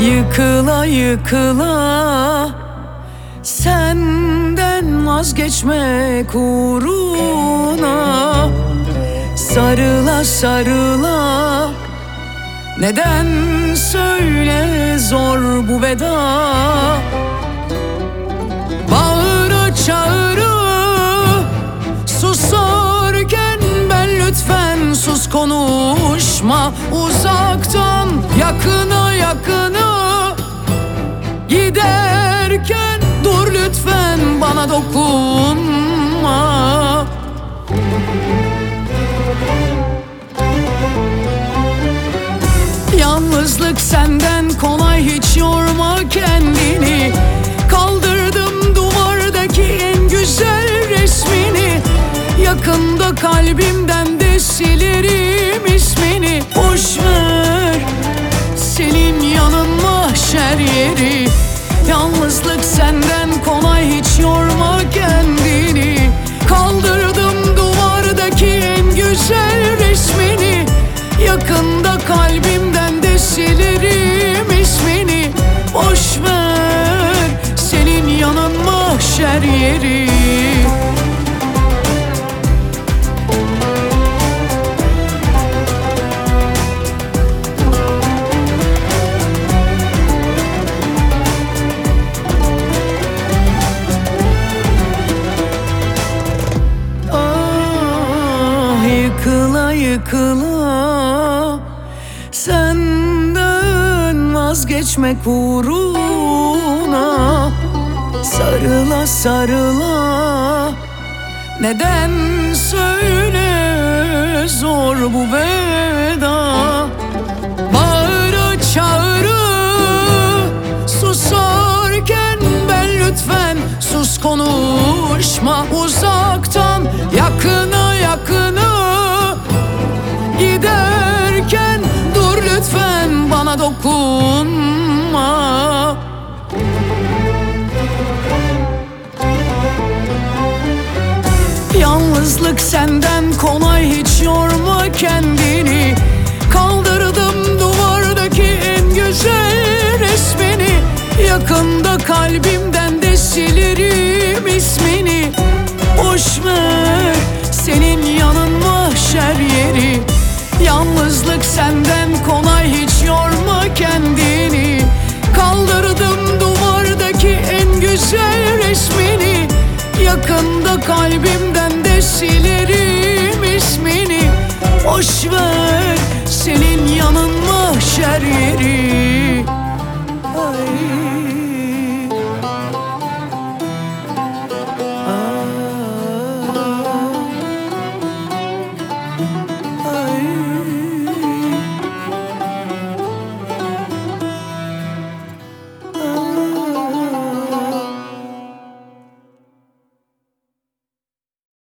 Yıkıla yıkıla. Senden vazgeçmek uğruna. Sarıla sarıla. Neden söyle zor bu veda konuşma Uzaktan yakına yakına Giderken dur lütfen bana dokunma. Yalnızlık senden kolay hiç yorma kendini. Kaldırdım duvardaki en güzel resmini. Yakında kalbimden ver senin yanın mahşer yeri. Yalnızlık senden kolay yıkıla Senden vazgeçmek uğruna Sarıla sarıla. Neden söyle zor bu veda? Bağıra çağıra Susarken ben lütfen sus konuşma Uzaktan. Yakına dokunma. Yalnızlık senden kolay hiç yorma kendini Yakında kalbimden de silerim ismini. Boş ver